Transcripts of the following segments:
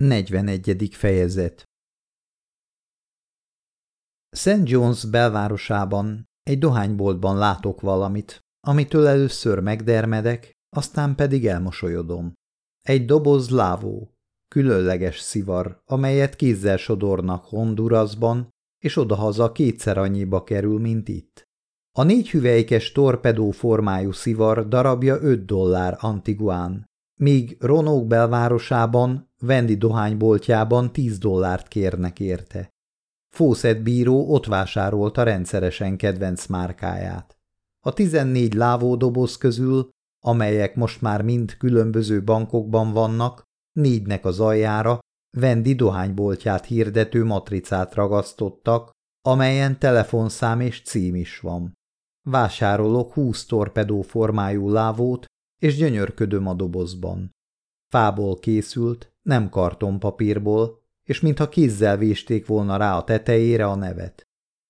41. fejezet St. John's belvárosában egy dohányboltban látok valamit, amitől először megdermedek, aztán pedig elmosolyodom. Egy doboz lávó, különleges szivar, amelyet kézzel sodornak Hondurasban, és odahaza kétszer annyiba kerül, mint itt. A négy hüvelykes torpedó formájú szivar darabja 5 dollár antiguán, míg Ronók belvárosában, Vendi dohányboltjában 10 dollárt kérnek érte. Fószett bíró ott vásárolta rendszeresen kedvenc márkáját. A 14 lávódoboz közül, amelyek most már mind különböző bankokban vannak, négynek az aljára Vendi dohányboltját hirdető matricát ragasztottak, amelyen telefonszám és cím is van. Vásárolok 20 torpedó formájú lávót, és gyönyörködöm a dobozban. Fából készült, nem kartonpapírból, és mintha kézzel vésték volna rá a tetejére a nevet.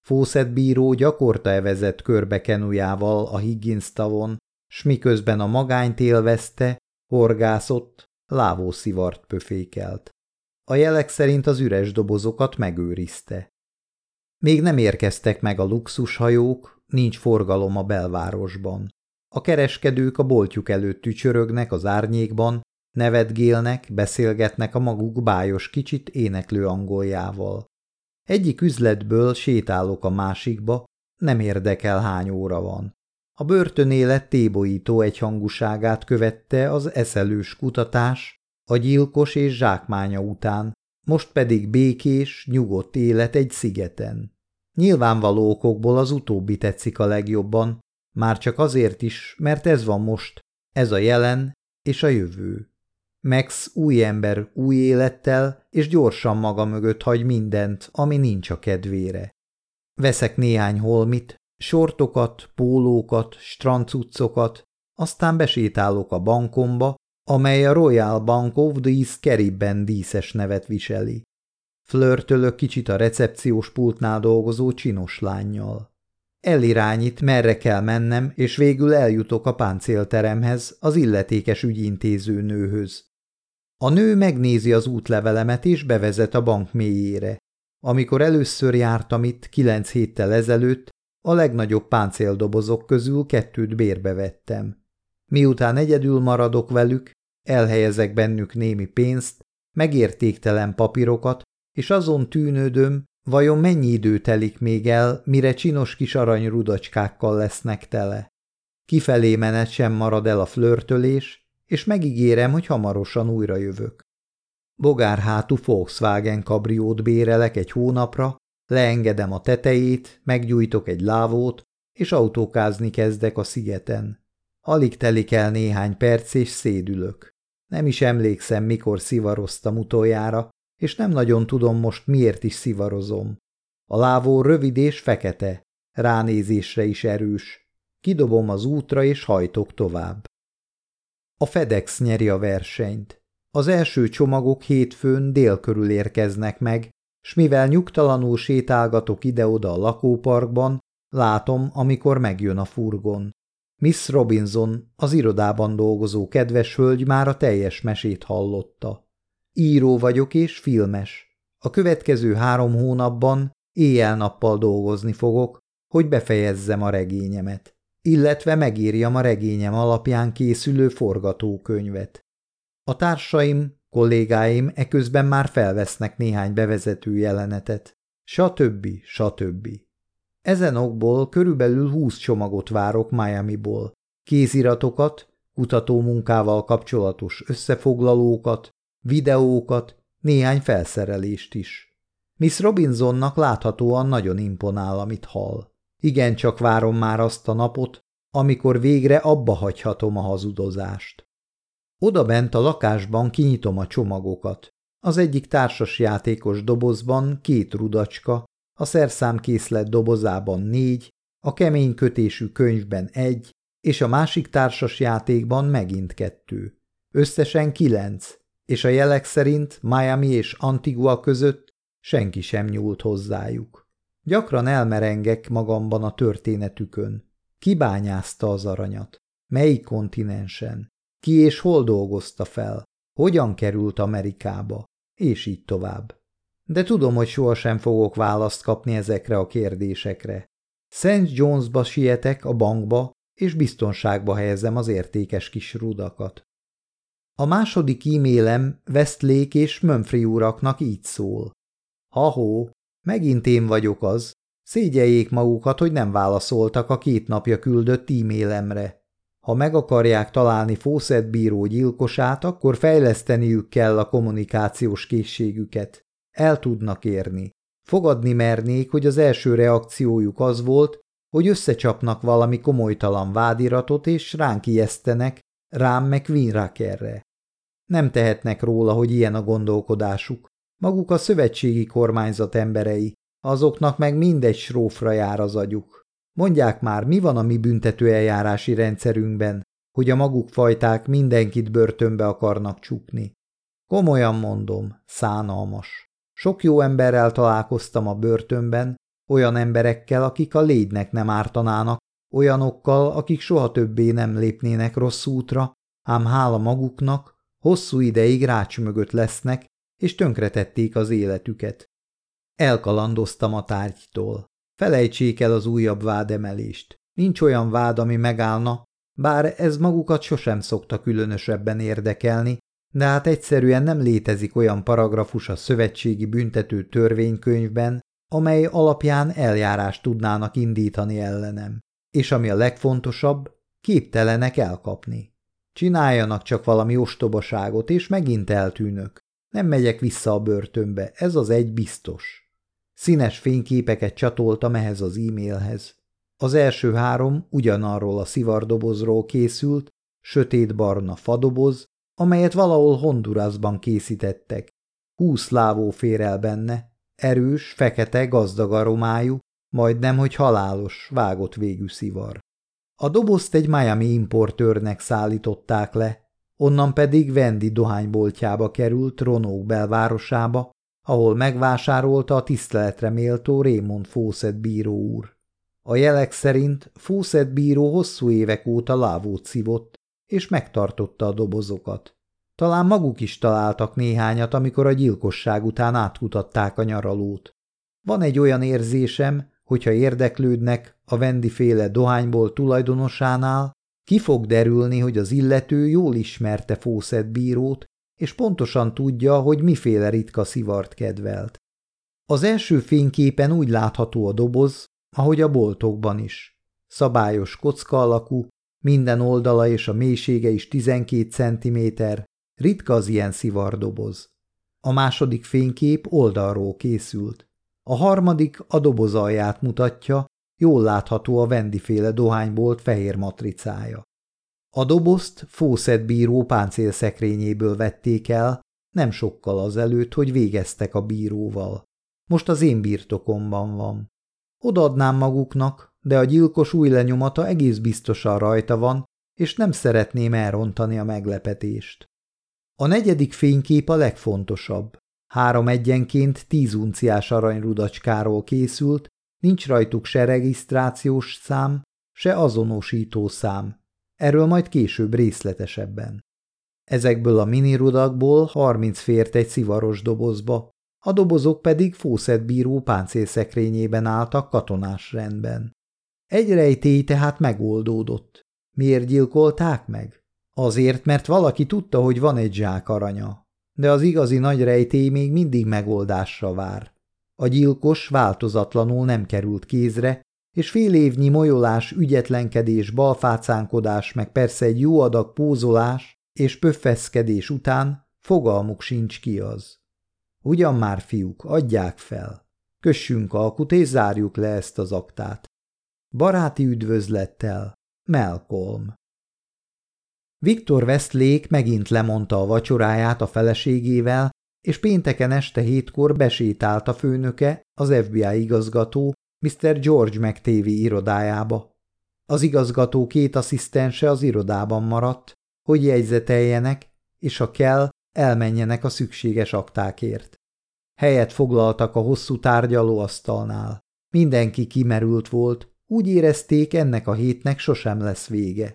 Fószett bíró gyakorta evezett körbe kenujával a Higgins tavon, s miközben a magányt élvezte, horgászott, lávószivart pöfékelt. A jelek szerint az üres dobozokat megőrizte. Még nem érkeztek meg a luxushajók, nincs forgalom a belvárosban. A kereskedők a boltjuk előtt tücsörögnek az árnyékban, nevetgélnek, beszélgetnek a maguk bájos kicsit éneklő angoljával. Egyik üzletből sétálok a másikba, nem érdekel hány óra van. A börtönélet tébolyító egyhangúságát követte az eszelős kutatás, a gyilkos és zsákmánya után, most pedig békés, nyugodt élet egy szigeten. Nyilvánvaló okokból az utóbbi tetszik a legjobban, már csak azért is, mert ez van most, ez a jelen és a jövő. Max új ember új élettel, és gyorsan maga mögött hagy mindent, ami nincs a kedvére. Veszek néhány holmit, sortokat, pólókat, strandcuccokat, aztán besétálok a bankomba, amely a Royal Bank of the East Caribbean díszes nevet viseli. Flörtölök kicsit a recepciós pultnál dolgozó csinos lányjal. Elirányít, merre kell mennem, és végül eljutok a páncélteremhez, az illetékes ügyintéző nőhöz. A nő megnézi az útlevelemet és bevezet a bank mélyére. Amikor először jártam itt kilenc héttel ezelőtt, a legnagyobb páncéldobozok közül kettőt bérbe vettem. Miután egyedül maradok velük, elhelyezek bennük némi pénzt, megértéktelen papírokat, és azon tűnődöm, vajon mennyi idő telik még el, mire csinos kis arany rudacskákkal lesznek tele. Kifelé menet sem marad el a flörtölés, és megígérem, hogy hamarosan újra jövök. Bogárhátú Volkswagen kabriót bérelek egy hónapra, leengedem a tetejét, meggyújtok egy lávót, és autókázni kezdek a szigeten. Alig telik el néhány perc, és szédülök. Nem is emlékszem, mikor szivaroztam utoljára, és nem nagyon tudom most, miért is szivarozom. A lávó rövid és fekete, ránézésre is erős. Kidobom az útra, és hajtok tovább. A FedEx nyeri a versenyt. Az első csomagok hétfőn dél körül érkeznek meg, s mivel nyugtalanul sétálgatok ide-oda a lakóparkban, látom, amikor megjön a furgon. Miss Robinson, az irodában dolgozó kedves hölgy már a teljes mesét hallotta. Író vagyok és filmes. A következő három hónapban éjjel-nappal dolgozni fogok, hogy befejezzem a regényemet illetve megírjam a regényem alapján készülő forgatókönyvet. A társaim, kollégáim eközben már felvesznek néhány bevezető jelenetet, stb. stb. Ezen okból körülbelül húsz csomagot várok Miami-ból, kéziratokat, kutatómunkával kapcsolatos összefoglalókat, videókat, néhány felszerelést is. Miss Robinsonnak láthatóan nagyon imponál, amit hall. Igen, csak várom már azt a napot, amikor végre abba hagyhatom a hazudozást. Oda bent a lakásban kinyitom a csomagokat. Az egyik társas játékos dobozban két rudacska, a szerszámkészlet dobozában négy, a kemény kötésű könyvben egy, és a másik társas játékban megint kettő. Összesen kilenc, és a jelek szerint Miami és Antigua között senki sem nyúlt hozzájuk. Gyakran elmerengek magamban a történetükön. Ki bányázta az aranyat? Melyik kontinensen? Ki és hol dolgozta fel? Hogyan került Amerikába? és így tovább. De tudom, hogy sohasem fogok választ kapni ezekre a kérdésekre. St. Jonesba sietek a bankba, és biztonságba helyezem az értékes kis rudakat. A második e-mailem Westlake és Mönfrey uraknak így szól. Ahó, megint én vagyok az. Szégyeljék magukat, hogy nem válaszoltak a két napja küldött e-mailemre. Ha meg akarják találni Fawcett bíró gyilkosát, akkor fejleszteniük kell a kommunikációs készségüket. El tudnak érni. Fogadni mernék, hogy az első reakciójuk az volt, hogy összecsapnak valami komolytalan vádiratot, és ránk ijesztenek, rám meg Winrackerre. Nem tehetnek róla, hogy ilyen a gondolkodásuk. Maguk a szövetségi kormányzat emberei, azoknak meg mindegy srófra jár az agyuk. Mondják már, mi van a mi büntetőeljárási rendszerünkben, hogy a maguk fajták mindenkit börtönbe akarnak csukni. Komolyan mondom, szánalmas. Sok jó emberrel találkoztam a börtönben, olyan emberekkel, akik a légynek nem ártanának, olyanokkal, akik soha többé nem lépnének rossz útra, ám hála maguknak, hosszú ideig rács mögött lesznek, és tönkretették az életüket. Elkalandoztam a tárgytól. Felejtsék el az újabb vádemelést. Nincs olyan vád, ami megállna, bár ez magukat sosem szokta különösebben érdekelni, de hát egyszerűen nem létezik olyan paragrafus a szövetségi büntető törvénykönyvben, amely alapján eljárást tudnának indítani ellenem. És ami a legfontosabb, képtelenek elkapni. Csináljanak csak valami ostobaságot, és megint eltűnök. Nem megyek vissza a börtönbe, ez az egy biztos. Színes fényképeket csatoltam ehhez az e-mailhez. Az első három ugyanarról a szivardobozról készült, sötét-barna fadoboz, amelyet valahol Hondurasban készítettek. Húsz lávó fér el benne, erős, fekete, gazdag aromájú, majdnem, hogy halálos, vágott végű szivar. A dobozt egy Miami importőrnek szállították le, onnan pedig Vendi dohányboltjába került Ronók belvárosába, ahol megvásárolta a tiszteletre méltó Raymond Fawcett bíró úr. A jelek szerint Fawcett bíró hosszú évek óta lávót szívott, és megtartotta a dobozokat. Talán maguk is találtak néhányat, amikor a gyilkosság után átkutatták a nyaralót. Van egy olyan érzésem, hogyha érdeklődnek a vendiféle dohányból tulajdonosánál, ki fog derülni, hogy az illető jól ismerte Fószett bírót, és pontosan tudja, hogy miféle ritka szivart kedvelt. Az első fényképen úgy látható a doboz, ahogy a boltokban is. Szabályos kocka alakú, minden oldala és a mélysége is 12 cm, ritka az ilyen szivardoboz. A második fénykép oldalról készült. A harmadik a doboz alját mutatja, jól látható a vendiféle dohánybolt fehér matricája. A dobozt bíró páncélszekrényéből vették el, nem sokkal azelőtt, hogy végeztek a bíróval. Most az én birtokomban van. Odaadnám maguknak, de a gyilkos új lenyomata egész biztosan rajta van, és nem szeretném elrontani a meglepetést. A negyedik fénykép a legfontosabb. Három egyenként tíz unciás aranyrudacskáról készült, nincs rajtuk se regisztrációs szám, se azonosító szám. Erről majd később részletesebben. Ezekből a minirudakból harminc fért egy szivaros dobozba, a dobozok pedig Fószett bíró páncélszekrényében álltak katonás rendben. Egy rejtély tehát megoldódott. Miért gyilkolták meg? Azért, mert valaki tudta, hogy van egy zsák aranya. De az igazi nagy rejtély még mindig megoldásra vár. A gyilkos változatlanul nem került kézre, és fél évnyi molyolás, ügyetlenkedés, balfácánkodás, meg persze egy jó adag pózolás és pöffeszkedés után fogalmuk sincs ki az. Ugyan már, fiúk, adják fel. Kössünk alkut és zárjuk le ezt az aktát. Baráti üdvözlettel, Malcolm. Viktor Westlake megint lemondta a vacsoráját a feleségével, és pénteken este hétkor besétált a főnöke, az FBI igazgató, Mr. George McTavy irodájába. Az igazgató két asszisztense az irodában maradt, hogy jegyzeteljenek, és ha kell, elmenjenek a szükséges aktákért. Helyet foglaltak a hosszú tárgyalóasztalnál. Mindenki kimerült volt, úgy érezték, ennek a hétnek sosem lesz vége.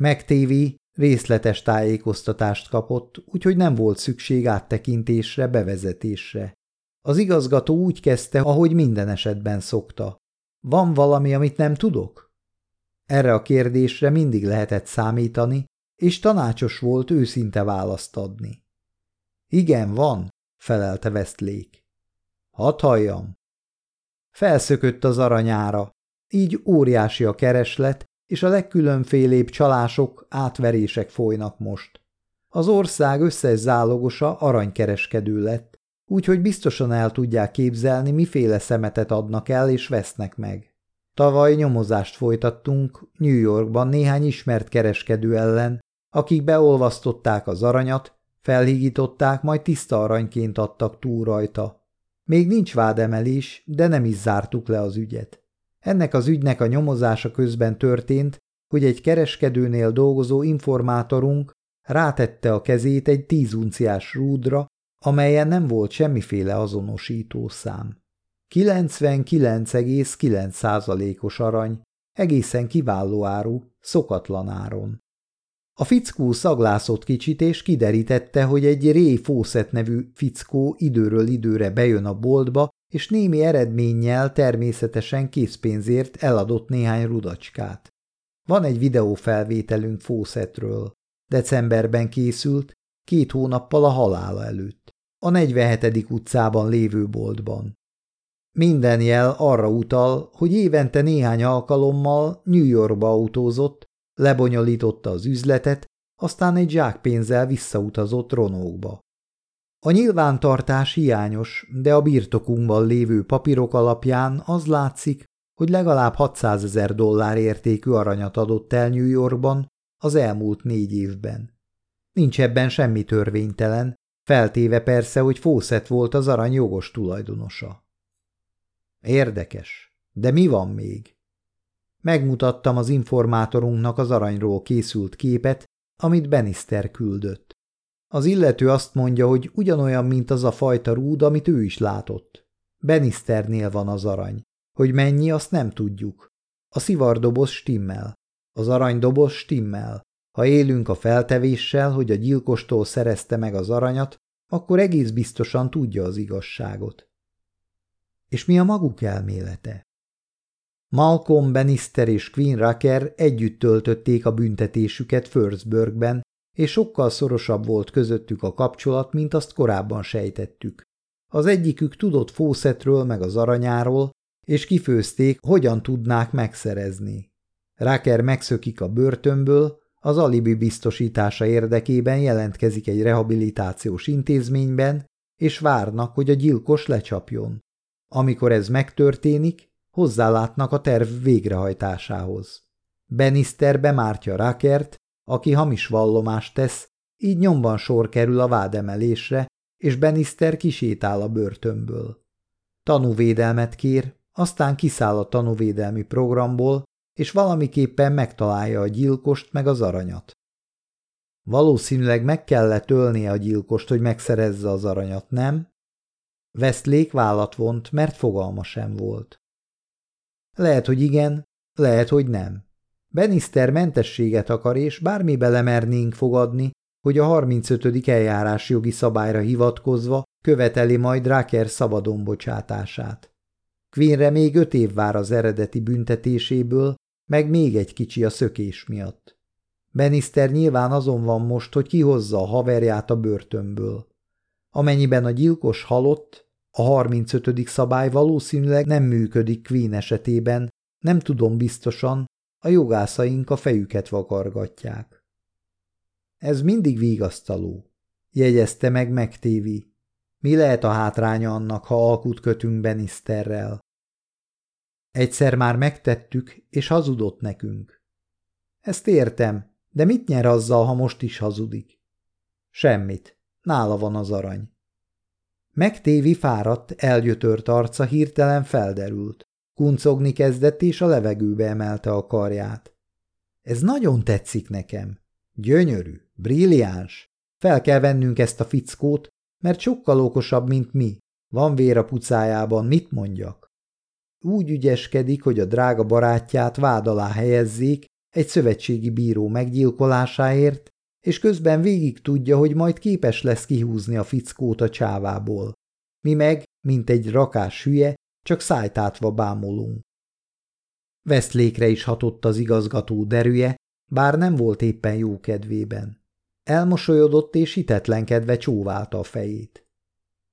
McTavy Részletes tájékoztatást kapott, úgyhogy nem volt szükség áttekintésre, bevezetésre. Az igazgató úgy kezdte, ahogy minden esetben szokta. Van valami, amit nem tudok? Erre a kérdésre mindig lehetett számítani, és tanácsos volt őszinte választ adni. Igen, van, felelte Westlake. Hadd halljam. Felszökött az aranyára, így óriási a kereslet, és a legkülönfélébb csalások, átverések folynak most. Az ország összes zálogosa aranykereskedő lett, úgyhogy biztosan el tudják képzelni, miféle szemetet adnak el és vesznek meg. Tavaly nyomozást folytattunk New Yorkban néhány ismert kereskedő ellen, akik beolvasztották az aranyat, felhígították, majd tiszta aranyként adtak túl rajta. Még nincs vádemelés, de nem is zártuk le az ügyet. Ennek az ügynek a nyomozása közben történt, hogy egy kereskedőnél dolgozó informátorunk rátette a kezét egy tízunciás rúdra, amelyen nem volt semmiféle azonosítószám. 99,9%-os arany, egészen kiváló áru, szokatlan áron. A fickó szaglászott kicsit, és kiderítette, hogy egy Ray Fawcett nevű fickó időről időre bejön a boltba, és némi eredménnyel természetesen készpénzért eladott néhány rudacskát. Van egy videófelvételünk Fawcettről. Decemberben készült, két hónappal a halála előtt, a 47. utcában lévő boltban. Minden jel arra utal, hogy évente néhány alkalommal New Yorkba autózott, lebonyolította az üzletet, aztán egy zsákpénzzel visszautazott Ronókba. A nyilvántartás hiányos, de a birtokunkban lévő papírok alapján az látszik, hogy legalább 600 ezer dollár értékű aranyat adott el New Yorkban az elmúlt négy évben. Nincs ebben semmi törvénytelen, feltéve persze, hogy Fawcett volt az arany jogos tulajdonosa. Érdekes, de mi van még? Megmutattam az informátorunknak az aranyról készült képet, amit Benister küldött. Az illető azt mondja, hogy ugyanolyan, mint az a fajta rúd, amit ő is látott. Benisternél van az arany. Hogy mennyi, azt nem tudjuk. A szivardoboz stimmel. Az aranydoboz stimmel. Ha élünk a feltevéssel, hogy a gyilkostól szerezte meg az aranyat, akkor egész biztosan tudja az igazságot. És mi a maguk elmélete? Malcolm Bannister és Queen Rucker együtt töltötték a büntetésüket Firstburgben, és sokkal szorosabb volt közöttük a kapcsolat, mint azt korábban sejtettük. Az egyikük tudott fószetről meg az aranyáról, és kifőzték, hogyan tudnák megszerezni. Rucker megszökik a börtönből, az alibi biztosítása érdekében jelentkezik egy rehabilitációs intézményben, és várnak, hogy a gyilkos lecsapjon. Amikor ez megtörténik, hozzálátnak a terv végrehajtásához. Benister bemártja Rakert, aki hamis vallomást tesz, így nyomban sor kerül a vádemelésre, és Benister kisétál a börtönből. Tanúvédelmet kér, aztán kiszáll a tanúvédelmi programból, és valamiképpen megtalálja a gyilkost meg az aranyat. Valószínűleg meg kellett ölnie a gyilkost, hogy megszerezze az aranyat, nem? Westlake vállat vont, mert fogalma sem volt. Lehet, hogy igen, lehet, hogy nem. Benister mentességet akar, és bármi belemernénk fogadni, hogy a 35. eljárás jogi szabályra hivatkozva követeli majd Raker szabadon bocsátását. Queenre még öt év vár az eredeti büntetéséből, meg még egy kicsi a szökés miatt. Benister nyilván azon van most, hogy kihozza a haverját a börtönből. Amennyiben a gyilkos halott, a 35. szabály valószínűleg nem működik Queen esetében, nem tudom biztosan, a jogászaink a fejüket vakargatják. Ez mindig vigasztaló, jegyezte meg megtévi. Mi lehet a hátránya annak, ha alkut kötünk Benisterrel? Egyszer már megtettük, és hazudott nekünk. Ezt értem, de mit nyer azzal, ha most is hazudik? Semmit. Nála van az arany. Megtévi fáradt, elgyötört arca hirtelen felderült. Kuncogni kezdett, és a levegőbe emelte a karját. Ez nagyon tetszik nekem. Gyönyörű, brilliáns. Fel kell vennünk ezt a fickót, mert sokkal okosabb, mint mi. Van vér a pucájában, mit mondjak? Úgy ügyeskedik, hogy a drága barátját vád alá helyezzék, egy szövetségi bíró meggyilkolásáért, és közben végig tudja, hogy majd képes lesz kihúzni a fickót a csávából. Mi meg, mint egy rakás hülye, csak szájtátva bámulunk. Vesztlékre is hatott az igazgató derűje, bár nem volt éppen jó kedvében. Elmosolyodott és hitetlenkedve csóválta a fejét.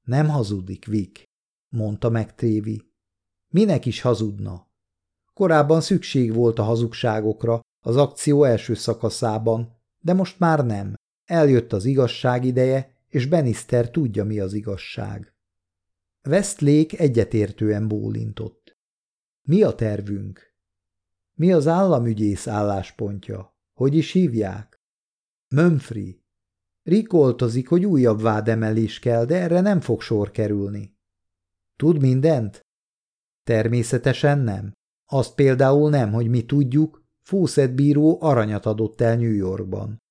Nem hazudik, Vik, mondta meg Trévi. Minek is hazudna? Korábban szükség volt a hazugságokra az akció első szakaszában, de most már nem. Eljött az igazság ideje, és Benister tudja, mi az igazság. Westlake egyetértően bólintott. Mi a tervünk? Mi az államügyész álláspontja? Hogy is hívják? Mumfrey. Rikoltozik, hogy újabb vádemelés kell, de erre nem fog sor kerülni. Tud mindent? Természetesen nem. Azt például nem, hogy mi tudjuk, Fawcett bíró aranyat adott el New Yorkban.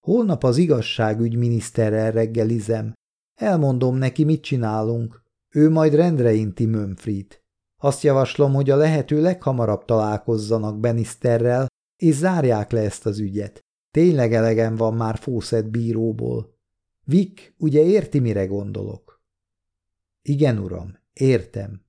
Holnap az igazságügyminiszterrel reggelizem. Elmondom neki, mit csinálunk. Ő majd rendre inti Mönfrit. Azt javaslom, hogy a lehető leghamarabb találkozzanak Benisterrel, és zárják le ezt az ügyet. Tényleg elegem van már Fawcett bíróból. Vic, ugye érti, mire gondolok? Igen, uram, értem.